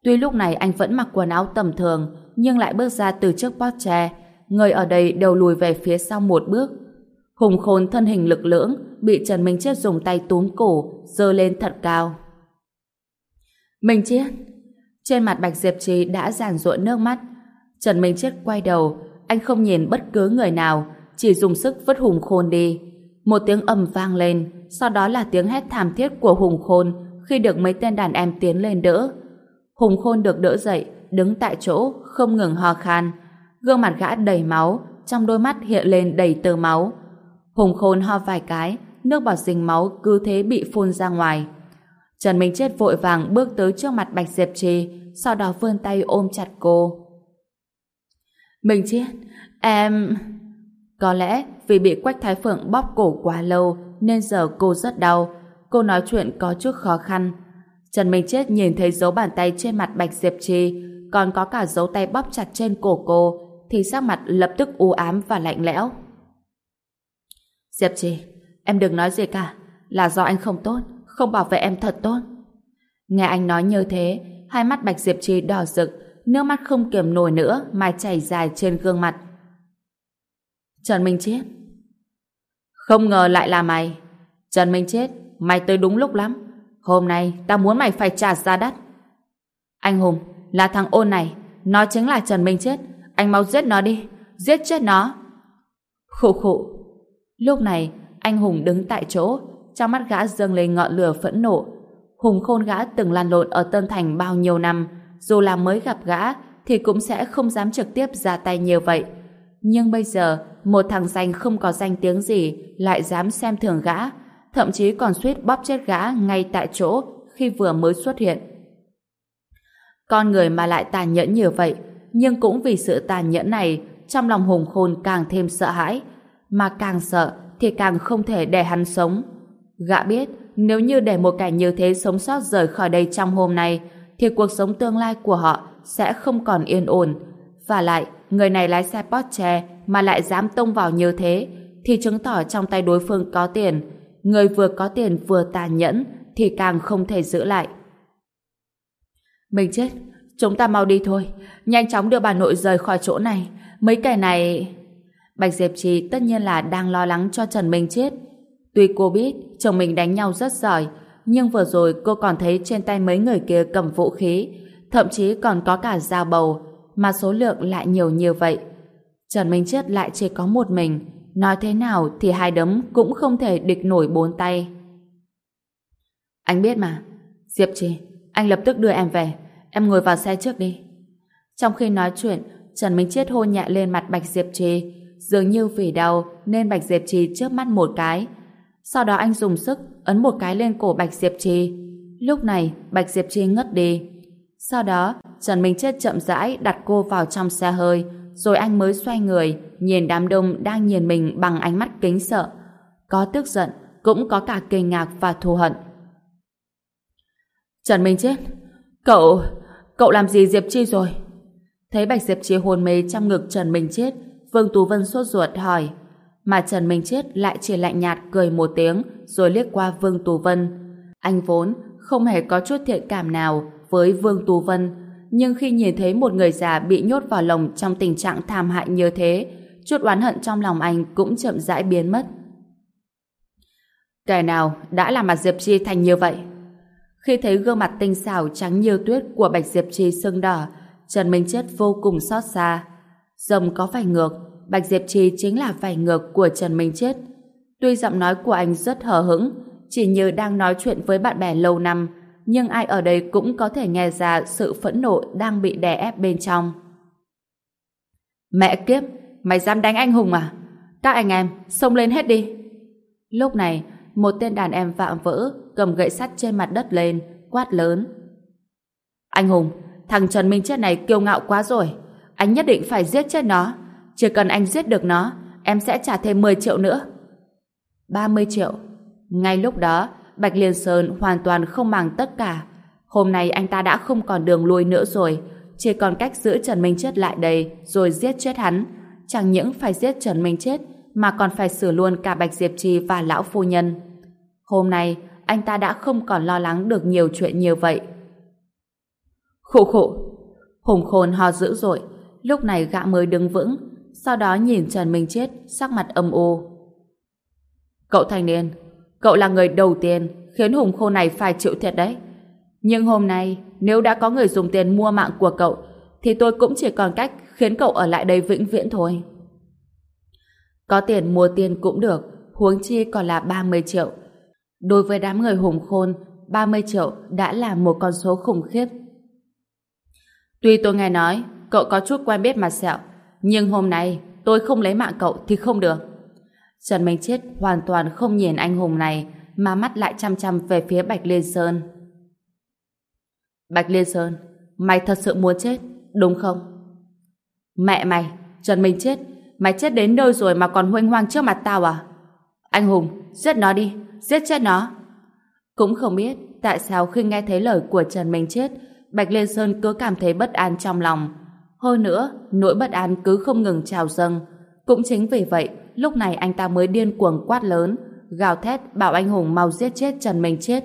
Tuy lúc này anh vẫn mặc quần áo tầm thường, nhưng lại bước ra từ chiếc Porsche. Người ở đây đều lùi về phía sau một bước. Hùng khôn thân hình lực lưỡng, bị Trần Minh Chết dùng tay túm cổ dơ lên thật cao. Minh Chết! Trên mặt Bạch Diệp Trì đã giàn ruộn nước mắt. Trần Minh Chết quay đầu, anh không nhìn bất cứ người nào, chỉ dùng sức vứt Hùng Khôn đi. Một tiếng ầm vang lên, sau đó là tiếng hét thảm thiết của Hùng Khôn khi được mấy tên đàn em tiến lên đỡ. Hùng Khôn được đỡ dậy, đứng tại chỗ, không ngừng ho khan. Gương mặt gã đầy máu, trong đôi mắt hiện lên đầy tơ máu. Hùng Khôn ho vài cái, nước bọt dính máu cứ thế bị phun ra ngoài. Trần Minh Chết vội vàng bước tới trước mặt Bạch Diệp Trì, sau đó vươn tay ôm chặt cô. Minh Chết, em... Có lẽ vì bị Quách Thái Phượng bóp cổ quá lâu nên giờ cô rất đau. Cô nói chuyện có chút khó khăn. Trần Minh Chết nhìn thấy dấu bàn tay trên mặt Bạch Diệp Trì còn có cả dấu tay bóp chặt trên cổ cô thì sắc mặt lập tức u ám và lạnh lẽo. Diệp Trì, em đừng nói gì cả. Là do anh không tốt, không bảo vệ em thật tốt. Nghe anh nói như thế, hai mắt Bạch Diệp Trì đỏ rực, nước mắt không kiềm nổi nữa mà chảy dài trên gương mặt. Trần Minh Chết Không ngờ lại là mày. Trần Minh Chết, mày tới đúng lúc lắm. Hôm nay, tao muốn mày phải trả giá đắt. Anh Hùng, là thằng ôn này, nó chính là Trần Minh Chết. Anh mau giết nó đi, giết chết nó. Khụ khụ. Lúc này, anh Hùng đứng tại chỗ, trong mắt gã dâng lên ngọn lửa phẫn nộ. Hùng khôn gã từng lăn lộn ở Tân Thành bao nhiêu năm, dù là mới gặp gã thì cũng sẽ không dám trực tiếp ra tay nhiều vậy. Nhưng bây giờ, một thằng danh không có danh tiếng gì lại dám xem thường gã, thậm chí còn suýt bóp chết gã ngay tại chỗ khi vừa mới xuất hiện. Con người mà lại tàn nhẫn như vậy, nhưng cũng vì sự tàn nhẫn này, trong lòng hùng khôn càng thêm sợ hãi, mà càng sợ thì càng không thể để hắn sống. Gã biết, nếu như để một kẻ như thế sống sót rời khỏi đây trong hôm nay, thì cuộc sống tương lai của họ sẽ không còn yên ổn. Và lại, người này lái xe Porsche mà lại dám tông vào như thế, thì chứng tỏ trong tay đối phương có tiền. Người vừa có tiền vừa tàn nhẫn thì càng không thể giữ lại. Mình chết, chúng ta mau đi thôi. Nhanh chóng đưa bà nội rời khỏi chỗ này. Mấy kẻ này... Bạch Diệp Trì tất nhiên là đang lo lắng cho Trần Minh chết. Tuy cô biết chồng mình đánh nhau rất giỏi, nhưng vừa rồi cô còn thấy trên tay mấy người kia cầm vũ khí, thậm chí còn có cả dao bầu, mà số lượng lại nhiều như vậy. Trần Minh Chết lại chỉ có một mình, nói thế nào thì hai đấm cũng không thể địch nổi bốn tay. Anh biết mà. Diệp Trì, anh lập tức đưa em về. Em ngồi vào xe trước đi. Trong khi nói chuyện, Trần Minh Chết hôn nhẹ lên mặt Bạch Diệp Trì, dường như vì đau nên Bạch Diệp Trì chớp mắt một cái. Sau đó anh dùng sức ấn một cái lên cổ Bạch Diệp Trì. Lúc này, Bạch Diệp Trì ngất đi. Sau đó, Trần Minh Chết chậm rãi đặt cô vào trong xe hơi, rồi anh mới xoay người, nhìn đám đông đang nhìn mình bằng ánh mắt kính sợ. Có tức giận, cũng có cả kinh ngạc và thù hận. Trần Minh Chết, cậu, cậu làm gì Diệp Chi rồi? Thấy Bạch Diệp Chi hồn mê trong ngực Trần Minh Chết, Vương Tú Vân sốt ruột hỏi. Mà Trần Minh Chết lại chỉ lạnh nhạt cười một tiếng rồi liếc qua Vương Tú Vân. Anh vốn không hề có chút thiện cảm nào với Vương Tú Vân, nhưng khi nhìn thấy một người già bị nhốt vào lồng trong tình trạng thảm hại như thế, chút oán hận trong lòng anh cũng chậm rãi biến mất. Kẻ nào đã làm mặt Diệp Chi thành như vậy? Khi thấy gương mặt tinh xảo trắng như tuyết của Bạch Diệp Chi sưng đỏ, Trần Minh Chết vô cùng xót xa. Rồng có phải ngược, Bạch Diệp Chi chính là phải ngược của Trần Minh Chết. Tuy giọng nói của anh rất hờ hững, chỉ như đang nói chuyện với bạn bè lâu năm, nhưng ai ở đây cũng có thể nghe ra sự phẫn nộ đang bị đè ép bên trong. Mẹ kiếp, mày dám đánh anh hùng à? Các anh em, xông lên hết đi. Lúc này, một tên đàn em vạm vỡ, cầm gậy sắt trên mặt đất lên, quát lớn. Anh Hùng, thằng Trần Minh Chết này kiêu ngạo quá rồi. Anh nhất định phải giết chết nó. Chỉ cần anh giết được nó, em sẽ trả thêm 10 triệu nữa. 30 triệu. Ngay lúc đó, Bạch Liên Sơn hoàn toàn không màng tất cả. Hôm nay anh ta đã không còn đường lui nữa rồi. Chỉ còn cách giữ Trần Minh Chết lại đây rồi giết chết hắn. Chẳng những phải giết Trần Minh Chết mà còn phải xử luôn cả Bạch Diệp Trì và Lão Phu Nhân. Hôm nay, anh ta đã không còn lo lắng được nhiều chuyện như vậy. Khổ khổ. Hùng khôn ho dữ dội. Lúc này gã mới đứng vững, sau đó nhìn Trần Minh Chết sắc mặt âm u. Cậu thanh niên, cậu là người đầu tiên khiến Hùng Khô này phải chịu thiệt đấy. Nhưng hôm nay, nếu đã có người dùng tiền mua mạng của cậu, thì tôi cũng chỉ còn cách khiến cậu ở lại đây vĩnh viễn thôi. Có tiền mua tiền cũng được, huống chi còn là 30 triệu. Đối với đám người hùng khôn, 30 triệu đã là một con số khủng khiếp. Tuy tôi nghe nói, cậu có chút quen biết mặt sẹo, nhưng hôm nay tôi không lấy mạng cậu thì không được. Trần Minh Chết hoàn toàn không nhìn anh hùng này mà mắt lại chăm chăm về phía Bạch Liên Sơn. Bạch Liên Sơn, mày thật sự muốn chết, đúng không? Mẹ mày, Trần Minh chết, mày chết đến nơi rồi mà còn huênh hoang trước mặt tao à? Anh Hùng, giết nó đi, giết chết nó. Cũng không biết tại sao khi nghe thấy lời của Trần Minh chết, Bạch Liên Sơn cứ cảm thấy bất an trong lòng. Hơn nữa, nỗi bất an cứ không ngừng trào dâng. Cũng chính vì vậy, lúc này anh ta mới điên cuồng quát lớn, gào thét bảo anh Hùng mau giết chết Trần Minh chết.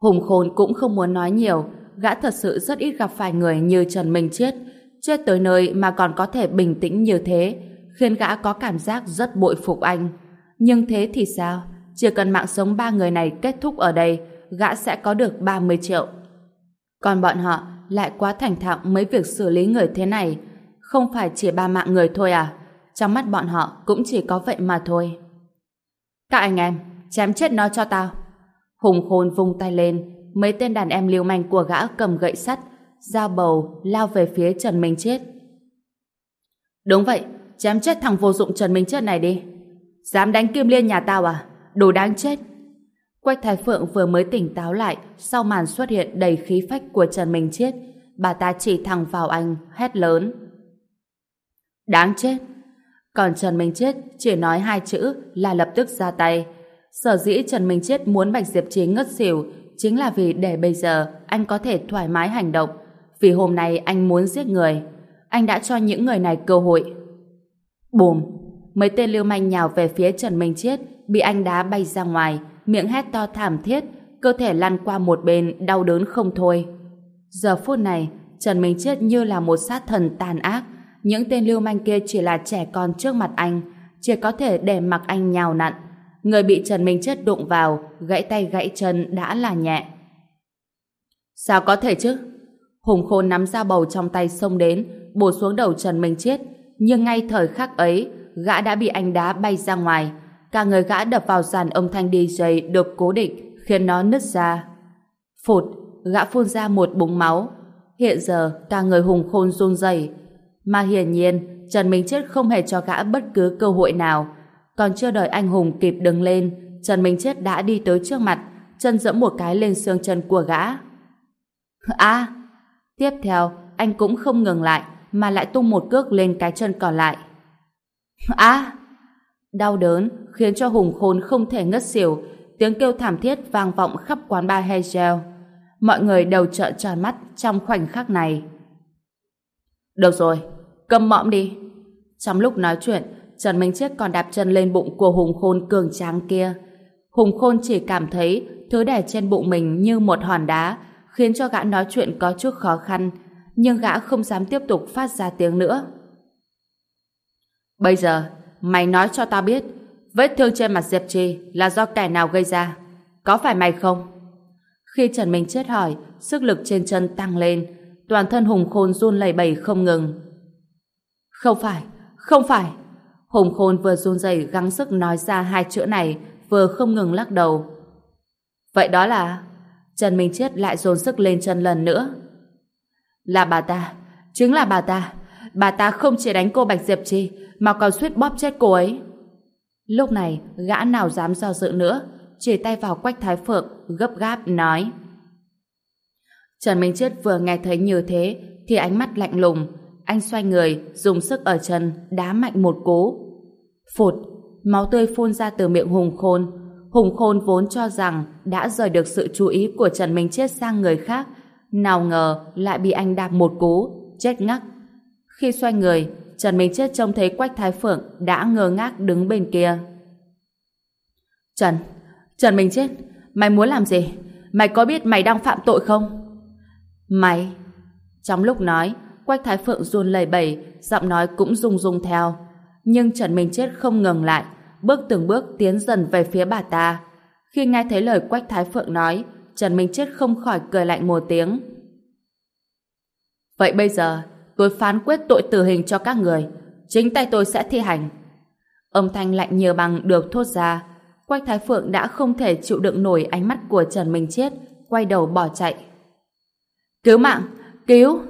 Hùng Khôn cũng không muốn nói nhiều, gã thật sự rất ít gặp phải người như Trần Minh chết, chết tới nơi mà còn có thể bình tĩnh như thế, khiến gã có cảm giác rất bội phục anh. Nhưng thế thì sao? Chỉ cần mạng sống ba người này kết thúc ở đây, gã sẽ có được 30 triệu. Còn bọn họ lại quá thành thạo mấy việc xử lý người thế này. Không phải chỉ ba mạng người thôi à? Trong mắt bọn họ cũng chỉ có vậy mà thôi. Các anh em, chém chết nó cho tao. Hùng khôn vung tay lên, mấy tên đàn em liều manh của gã cầm gậy sắt, dao bầu, lao về phía Trần Minh Chết. Đúng vậy, chém chết thằng vô dụng Trần Minh Chết này đi. Dám đánh Kim Liên nhà tao à? Đồ đáng chết. Quách Thái Phượng vừa mới tỉnh táo lại sau màn xuất hiện đầy khí phách của Trần Minh Chết. Bà ta chỉ thẳng vào anh, hét lớn. Đáng chết. Còn Trần Minh Chết chỉ nói hai chữ là lập tức ra tay. Sở dĩ Trần Minh Chết muốn Bạch Diệp Trí ngất xỉu chính là vì để bây giờ anh có thể thoải mái hành động. Vì hôm nay anh muốn giết người. Anh đã cho những người này cơ hội. Bùm! Mấy tên lưu manh nhào về phía Trần Minh Chết bị anh đá bay ra ngoài, miệng hét to thảm thiết, cơ thể lăn qua một bên đau đớn không thôi. Giờ phút này, Trần Minh Chết như là một sát thần tàn ác. Những tên lưu manh kia chỉ là trẻ con trước mặt anh, chỉ có thể để mặc anh nhào nặn. Người bị Trần Minh Chết đụng vào, gãy tay gãy chân đã là nhẹ. Sao có thể chứ? Hùng Khôn nắm ra bầu trong tay xông đến, bổ xuống đầu Trần Minh Chết. Nhưng ngay thời khắc ấy, gã đã bị anh đá bay ra ngoài. Cả người gã đập vào dàn âm thanh DJ được cố định, khiến nó nứt ra. Phụt, gã phun ra một búng máu. Hiện giờ, cả người Hùng Khôn run rẩy. Mà hiển nhiên, Trần Minh Chết không hề cho gã bất cứ cơ hội nào. Còn chưa đợi anh Hùng kịp đứng lên, Trần Minh Chết đã đi tới trước mặt, chân dẫm một cái lên xương chân của gã. [laughs] À! Tiếp theo, anh cũng không ngừng lại, mà lại tung một cước lên cái chân còn lại. [laughs] À! Đau đớn khiến cho Hùng Khôn không thể ngất xỉu, tiếng kêu thảm thiết vang vọng khắp quán bar Hegel. Mọi người đều trợn tròn mắt trong khoảnh khắc này. Được rồi, cầm mõm đi. Trong lúc nói chuyện, Trần Minh Chết còn đạp chân lên bụng của Hùng Khôn cường tráng kia. Hùng Khôn chỉ cảm thấy thứ đè trên bụng mình như một hòn đá, khiến cho gã nói chuyện có chút khó khăn, nhưng gã không dám tiếp tục phát ra tiếng nữa. Bây giờ, mày nói cho tao biết, vết thương trên mặt Diệp Trì là do kẻ nào gây ra? Có phải mày không? Khi Trần Minh Chết hỏi, sức lực trên chân tăng lên, toàn thân Hùng Khôn run lẩy bẩy không ngừng. Không phải, không phải. Hùng Khôn vừa run rẩy gắng sức nói ra hai chữ này, vừa không ngừng lắc đầu. Vậy đó là... Trần Minh Chết lại dồn sức lên chân lần nữa. Là bà ta, chính là bà ta. Bà ta không chỉ đánh cô Bạch Diệp Chi mà còn suýt bóp chết cô ấy. Lúc này, gã nào dám do dự nữa, chỉ tay vào Quách Thái Phượng, gấp gáp nói. Trần Minh Chết vừa nghe thấy như thế, thì ánh mắt lạnh lùng. Anh xoay người, dùng sức ở chân, đá mạnh một cú. Phụt, máu tươi phun ra từ miệng Hùng Khôn. Hùng Khôn vốn cho rằng đã rời được sự chú ý của Trần Minh Chết sang người khác, nào ngờ lại bị anh đạp một cú, chết ngắc. Khi xoay người, Trần Minh Chết trông thấy Quách Thái Phượng đã ngơ ngác đứng bên kia. Trần, Trần Minh Chết, mày muốn làm gì? Mày có biết mày đang phạm tội không? Mày... Trong lúc nói, Quách Thái Phượng run lẩy bẩy, giọng nói cũng rung rung theo. Nhưng Trần Minh Chết không ngừng lại, bước từng bước tiến dần về phía bà ta. Khi nghe thấy lời Quách Thái Phượng nói, Trần Minh Chết không khỏi cười lạnh một tiếng. Vậy bây giờ, tôi phán quyết tội tử hình cho các người. Chính tay tôi sẽ thi hành. Âm thanh lạnh như bằng được thốt ra. Quách Thái Phượng đã không thể chịu đựng nổi ánh mắt của Trần Minh Chết, quay đầu bỏ chạy. Cứu mạng! Cứu!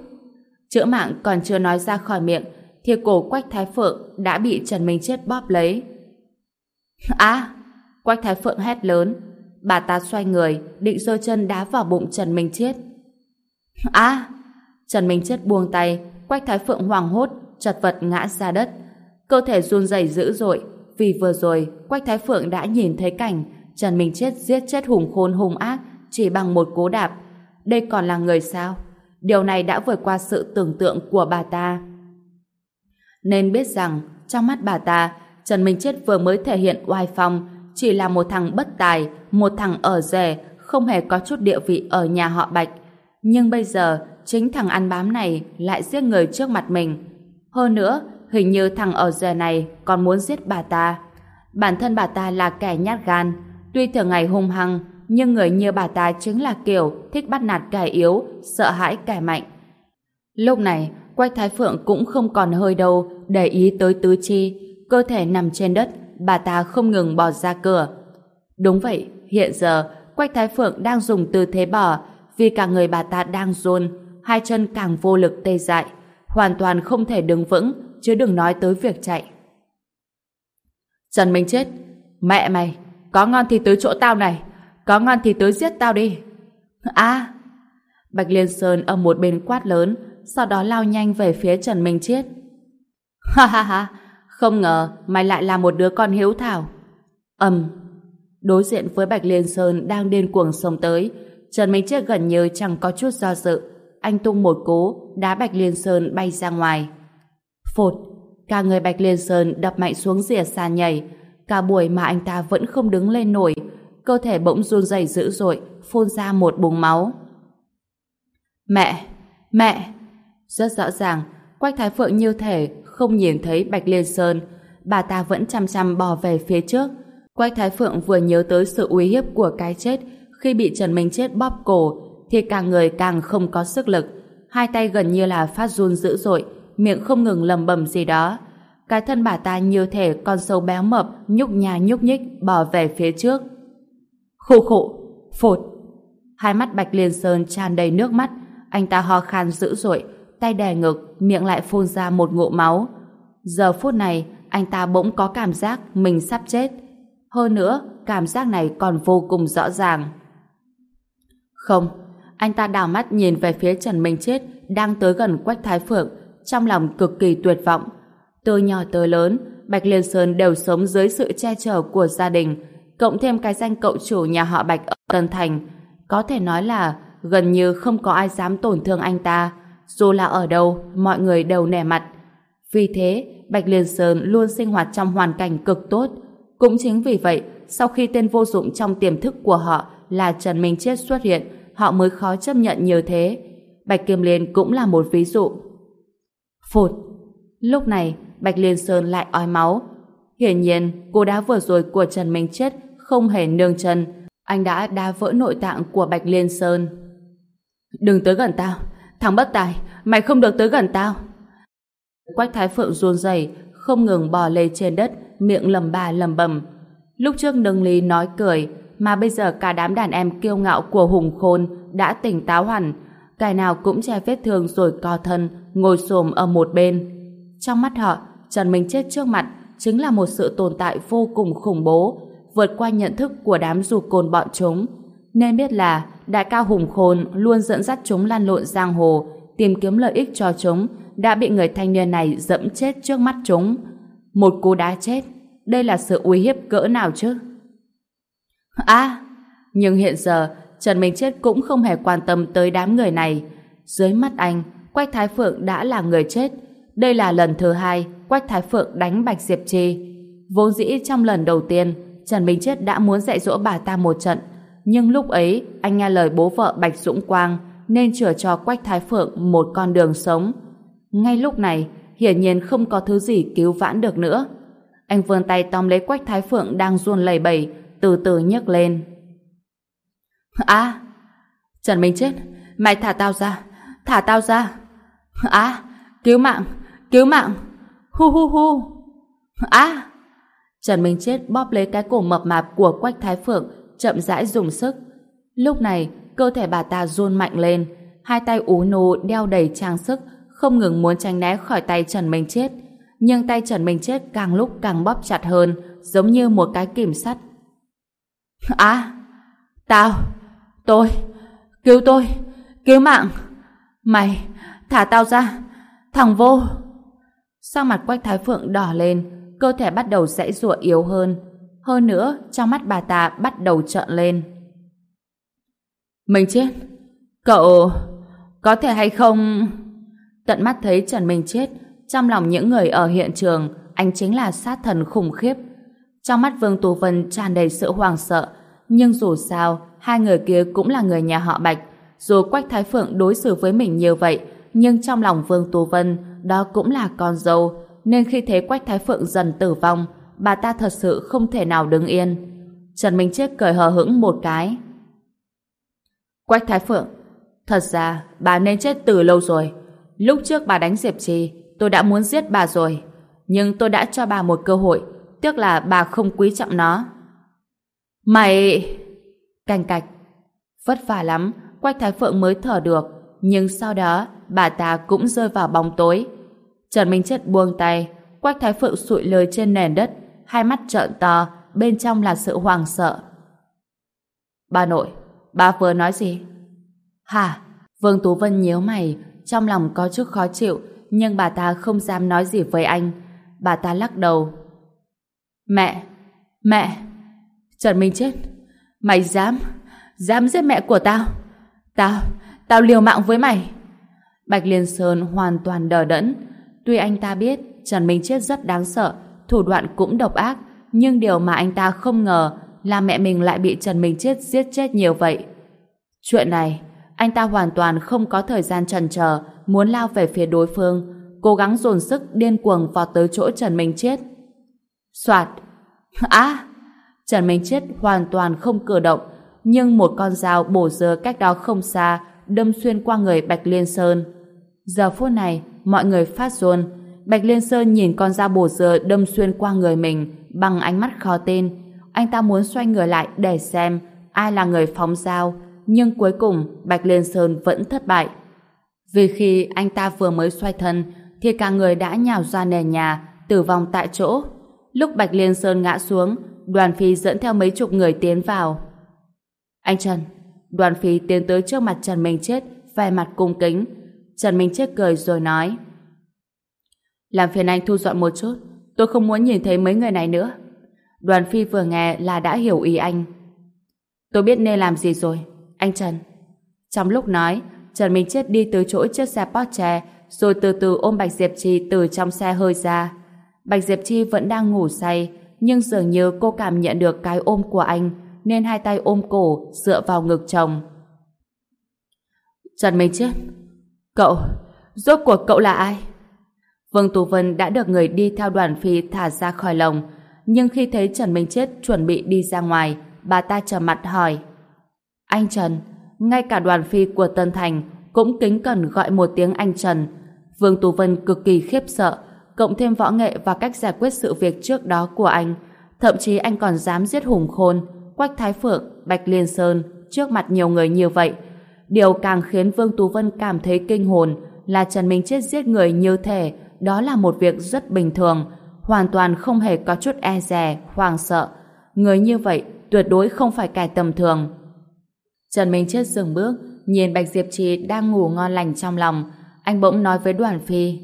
Chữ mạng còn chưa nói ra khỏi miệng, thì cổ Quách Thái Phượng đã bị Trần Minh Chết bóp lấy. À! Quách Thái Phượng hét lớn. Bà ta xoay người, định giơ chân đá vào bụng Trần Minh Chết. À! Trần Minh Chết buông tay, Quách Thái Phượng hoảng hốt, chật vật ngã ra đất. Cơ thể run rẩy dữ dội, vì vừa rồi Quách Thái Phượng đã nhìn thấy cảnh Trần Minh Chết giết chết hùng khôn hung ác chỉ bằng một cú đạp. Đây còn là người sao? Điều này đã vượt qua sự tưởng tượng của bà ta. Nên biết rằng, trong mắt bà ta, Trần Minh Chết vừa mới thể hiện oai phong, chỉ là một thằng bất tài, một thằng ở rẻ, không hề có chút địa vị ở nhà họ Bạch. Nhưng bây giờ, chính thằng ăn bám này lại giết người trước mặt mình. Hơn nữa, hình như thằng ở rẻ này còn muốn giết bà ta. Bản thân bà ta là kẻ nhát gan, tuy thường ngày hung hăng, nhưng người như bà ta chính là kiểu thích bắt nạt kẻ yếu, sợ hãi kẻ mạnh. Lúc này, Quách Thái Phượng cũng không còn hơi đâu để ý tới tứ chi, cơ thể nằm trên đất, bà ta không ngừng bò ra cửa. Đúng vậy, hiện giờ Quách Thái Phượng đang dùng tư thế bò, vì cả người bà ta đang run, hai chân càng vô lực tê dại, hoàn toàn không thể đứng vững, chứ đừng nói tới việc chạy. Trần Minh chết, mẹ mày, có ngon thì tới chỗ tao này, có ngon thì tới giết tao đi. À! Bạch Liên Sơn ở một bên quát lớn, sau đó lao nhanh về phía Trần Minh Chiết. Ha ha ha! Không ngờ mày lại là một đứa con hiếu thảo. Ầm! Đối diện với Bạch Liên Sơn đang điên cuồng xông tới, Trần Minh Chiết gần như chẳng có chút do dự. Anh tung một cú, đá Bạch Liên Sơn bay ra ngoài. Phột! Cả người Bạch Liên Sơn đập mạnh xuống rìa sàn nhảy. Cả buổi mà anh ta vẫn không đứng lên nổi, cơ thể bỗng run rẩy dữ dội, phun ra một bùng máu. Mẹ! Mẹ! Rất rõ ràng, Quách Thái Phượng như thể không nhìn thấy Bạch Liên Sơn, bà ta vẫn chăm chăm bò về phía trước. Quách Thái Phượng vừa nhớ tới sự uy hiếp của cái chết khi bị Trần Minh Chết bóp cổ, thì càng người càng không có sức lực. Hai tay gần như là phát run dữ dội, miệng không ngừng lầm bầm gì đó. Cái thân bà ta như thể con sâu béo mập, nhúc nhà nhúc nhích, bò về phía trước. Khổ khổ, phột. Hai mắt Bạch Liên Sơn tràn đầy nước mắt, anh ta ho khan dữ dội, tay đè ngực, miệng lại phun ra một ngụm máu. Giờ phút này, anh ta bỗng có cảm giác mình sắp chết. Hơn nữa, cảm giác này còn vô cùng rõ ràng. Không, anh ta đảo mắt nhìn về phía Trần Minh Chết đang tới gần Quách Thái Phượng, trong lòng cực kỳ tuyệt vọng. Từ nhỏ tới lớn, Bạch Liên Sơn đều sống dưới sự che chở của gia đình, cộng thêm cái danh cậu chủ nhà họ Bạch ở Tân Thành. Có thể nói là gần như không có ai dám tổn thương anh ta, dù là ở đâu, mọi người đều nẻ mặt. Vì thế, Bạch Liên Sơn luôn sinh hoạt trong hoàn cảnh cực tốt. Cũng chính vì vậy, sau khi tên vô dụng trong tiềm thức của họ là Trần Minh Chết xuất hiện, họ mới khó chấp nhận như thế. Bạch Kim Liên cũng là một ví dụ. Phụt! Lúc này, Bạch Liên Sơn lại ói máu. Hiển nhiên, cô đá vừa rồi của Trần Minh Chết không hề nương chân. Anh đã đá vỡ nội tạng của Bạch Liên Sơn. Đừng tới gần tao, Thằng bất tài, mày không được tới gần tao. Quách Thái Phượng run rẩy, không ngừng bò lê trên đất, miệng lầm bà lầm bầm. Lúc trước nâng lý nói cười, mà bây giờ cả đám đàn em kiêu ngạo của Hùng Khôn đã tỉnh táo hẳn, cái nào cũng che vết thương rồi co thân, ngồi xổm ở một bên. Trong mắt họ, Trần Minh chết trước mặt chính là một sự tồn tại vô cùng khủng bố, vượt qua nhận thức của đám dù cồn bọn chúng. Nên biết là đại cao hùng khôn luôn dẫn dắt chúng lan lộn giang hồ, tìm kiếm lợi ích cho chúng, đã bị người thanh niên này dẫm chết trước mắt chúng. Một cú đá chết, đây là sự uy hiếp cỡ nào chứ? À, nhưng hiện giờ, Trần Minh Chết cũng không hề quan tâm tới đám người này. Dưới mắt anh, Quách Thái Phượng đã là người chết. Đây là lần thứ hai Quách Thái Phượng đánh Bạch Diệp Trì. Vốn dĩ trong lần đầu tiên, Trần Minh Chết đã muốn dạy dỗ bà ta một trận, nhưng lúc ấy, anh nghe lời bố vợ Bạch Dũng Quang nên chừa cho Quách Thái Phượng một con đường sống. Ngay lúc này, hiển nhiên không có thứ gì cứu vãn được nữa. Anh vươn tay tóm lấy Quách Thái Phượng đang run lẩy bẩy, từ từ nhấc lên. À! Trần Minh Chết, mày thả tao ra! Thả tao ra! À! Cứu mạng! Cứu mạng! Hu hu hu! À! Trần Minh Chết bóp lấy cái cổ mập mạp của Quách Thái Phượng chậm rãi dùng sức. Lúc này, cơ thể bà ta run mạnh lên, hai tay ú nô đeo đầy trang sức, không ngừng muốn tránh né khỏi tay Trần Minh Chết. Nhưng tay Trần Minh Chết càng lúc càng bóp chặt hơn, giống như một cái kìm sắt. À! Tao, tôi, cứu tôi, cứu mạng. Mày, thả tao ra, thằng vô. Sang mặt Quách Thái Phượng đỏ lên, cơ thể bắt đầu dãy rụa yếu hơn. Hơn nữa, trong mắt bà ta bắt đầu trợn lên. Mình chết. Cậu... Có thể hay không... Tận mắt thấy Trần Minh chết, trong lòng những người ở hiện trường, anh chính là sát thần khủng khiếp. Trong mắt Vương Tú Vân tràn đầy sự hoàng sợ, nhưng dù sao, hai người kia cũng là người nhà họ Bạch. Dù Quách Thái Phượng đối xử với mình như vậy, nhưng trong lòng Vương Tú Vân, đó cũng là con dâu, nên khi thấy Quách Thái Phượng dần tử vong, bà ta thật sự không thể nào đứng yên. Trần Minh Chết cười hờ hững một cái. Quách Thái Phượng, thật ra bà nên chết từ lâu rồi. Lúc trước bà đánh Diệp Trì, tôi đã muốn giết bà rồi. Nhưng tôi đã cho bà một cơ hội, tiếc là bà không quý trọng nó. Mày... cành cạch. Vất vả lắm, Quách Thái Phượng mới thở được, nhưng sau đó bà ta cũng rơi vào bóng tối. Trần Minh Chết buông tay, Quách Thái Phượng sụi lời trên nền đất, hai mắt trợn to, bên trong là sự hoàng sợ. Bà nội, bà vừa nói gì? Hả? Vương Tú Vân nhíu mày, trong lòng có chút khó chịu, nhưng bà ta không dám nói gì với anh. Bà ta lắc đầu. Mẹ! Mẹ! Trần Minh Chết! Mày dám! Dám giết mẹ của tao! Tao! Tao liều mạng với mày! Bạch Liên Sơn hoàn toàn đờ đẫn. Tuy anh ta biết Trần Minh Chết rất đáng sợ, thủ đoạn cũng độc ác, nhưng điều mà anh ta không ngờ là mẹ mình lại bị Trần Minh Chết giết chết nhiều vậy. Chuyện này, anh ta hoàn toàn không có thời gian chần chờ, muốn lao về phía đối phương, cố gắng dồn sức điên cuồng vào tới chỗ Trần Minh Chết. Soạt! Á! Trần Minh Chết hoàn toàn không cử động, nhưng một con dao bổ dơ cách đó không xa đâm xuyên qua người Bạch Liên Sơn. Giờ phút này, mọi người phát run. Bạch Liên Sơn nhìn con dao bổ dơ đâm xuyên qua người mình bằng ánh mắt khó tin. Anh ta muốn xoay người lại để xem ai là người phóng dao, nhưng cuối cùng Bạch Liên Sơn vẫn thất bại. Vì khi anh ta vừa mới xoay thân, thì cả người đã nhào ra nền nhà, tử vong tại chỗ. Lúc Bạch Liên Sơn ngã xuống, đoàn phi dẫn theo mấy chục người tiến vào. Anh Trần, đoàn phi tiến tới trước mặt Trần Minh Chết, vẻ mặt cung kính. Trần Minh Chết cười rồi nói. Làm phiền anh thu dọn một chút, tôi không muốn nhìn thấy mấy người này nữa. Đoàn phi vừa nghe là đã hiểu ý anh. Tôi biết nên làm gì rồi, anh Trần. Trong lúc nói, Trần Minh Chết đi tới chỗ chiếc xe Porsche, rồi từ từ ôm Bạch Diệp Chi từ trong xe hơi ra. Bạch Diệp Chi vẫn đang ngủ say, nhưng dường như cô cảm nhận được cái ôm của anh, nên hai tay ôm cổ, dựa vào ngực chồng. Trần Minh Chết, cậu, rốt cuộc cậu là ai? Vương Tú Vân đã được người đi theo đoàn phi thả ra khỏi lồng, nhưng khi thấy Trần Minh Chết chuẩn bị đi ra ngoài, bà ta trở mặt hỏi. Anh Trần, ngay cả đoàn phi của Tân Thành cũng kính cẩn gọi một tiếng anh Trần. Vương Tú Vân cực kỳ khiếp sợ, cộng thêm võ nghệ và cách giải quyết sự việc trước đó của anh. Thậm chí anh còn dám giết Hùng Khôn, Quách Thái Phượng, Bạch Liên Sơn trước mặt nhiều người như vậy. Điều càng khiến Vương Tú Vân cảm thấy kinh hồn là Trần Minh Chết giết người như thể đó là một việc rất bình thường, hoàn toàn không hề có chút e dè, hoàng sợ. Người như vậy tuyệt đối không phải kẻ tầm thường. Trần Minh Chết dừng bước, nhìn Bạch Diệp Trì đang ngủ ngon lành trong lòng. Anh bỗng nói với đoàn phi.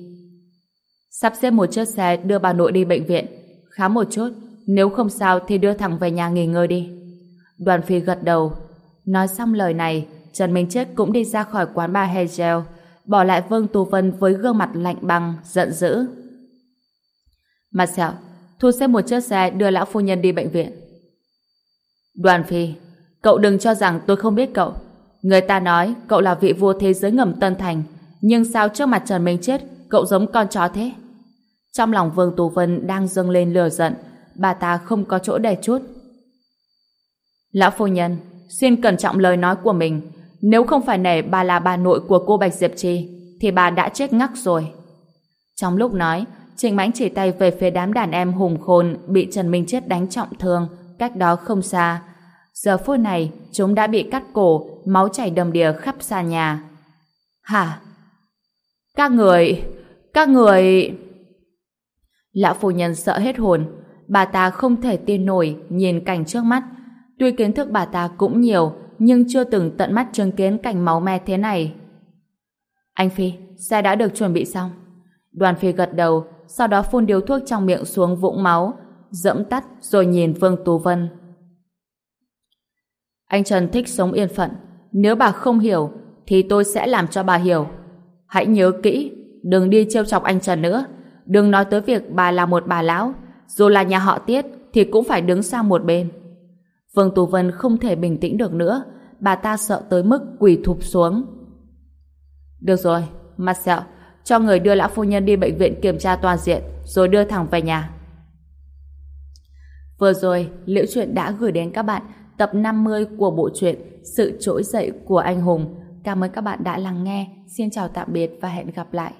Sắp xếp một chiếc xe đưa bà nội đi bệnh viện. Khám một chút, nếu không sao thì đưa thẳng về nhà nghỉ ngơi đi. Đoàn phi gật đầu. Nói xong lời này, Trần Minh Chết cũng đi ra khỏi quán bar Hegel, bỏ lại Vương Tú Vân với gương mặt lạnh băng, giận dữ. Mặt sẹo, thu xếp một chiếc xe đưa lão phu nhân đi bệnh viện. Đoàn phi, cậu đừng cho rằng tôi không biết cậu. Người ta nói cậu là vị vua thế giới ngầm Tân Thành, nhưng sao trước mặt Trần Minh Chết cậu giống con chó thế? Trong lòng Vương Tú Vân đang dâng lên lửa giận, bà ta không có chỗ để chút. Lão phu nhân, xin cẩn trọng lời nói của mình. Nếu không phải nể bà là bà nội của cô Bạch Diệp Trì, thì bà đã chết ngắc rồi. Trong lúc nói, Trịnh Mãnh chỉ tay về phía đám đàn em hùng khôn bị Trần Minh Chết đánh trọng thương, cách đó không xa. Giờ phút này, chúng đã bị cắt cổ, máu chảy đầm đìa khắp xa nhà. Hả? Các người... Các người... Lão phu nhân sợ hết hồn. Bà ta không thể tin nổi nhìn cảnh trước mắt. Tuy kiến thức bà ta cũng nhiều, nhưng chưa từng tận mắt chứng kiến cảnh máu me thế này. Anh Phi, xe đã được chuẩn bị xong. Đoàn Phi gật đầu, sau đó phun điếu thuốc trong miệng xuống vũng máu, dẫm tắt rồi nhìn Vương Tú Vân. Anh Trần thích sống yên phận. Nếu bà không hiểu, thì tôi sẽ làm cho bà hiểu. Hãy nhớ kỹ, đừng đi trêu chọc anh Trần nữa. Đừng nói tới việc bà là một bà lão. Dù là nhà họ Tiết, thì cũng phải đứng sang một bên. Vương Tú Vân không thể bình tĩnh được nữa. Bà ta sợ tới mức quỳ thụp xuống. Được rồi, Marcel, cho người đưa lão phu nhân đi bệnh viện kiểm tra toàn diện, rồi đưa thẳng về nhà. Vừa rồi, Liễu Chuyện đã gửi đến các bạn tập 50 của bộ truyện Sự trỗi dậy của anh hùng. Cảm ơn các bạn đã lắng nghe. Xin chào tạm biệt và hẹn gặp lại.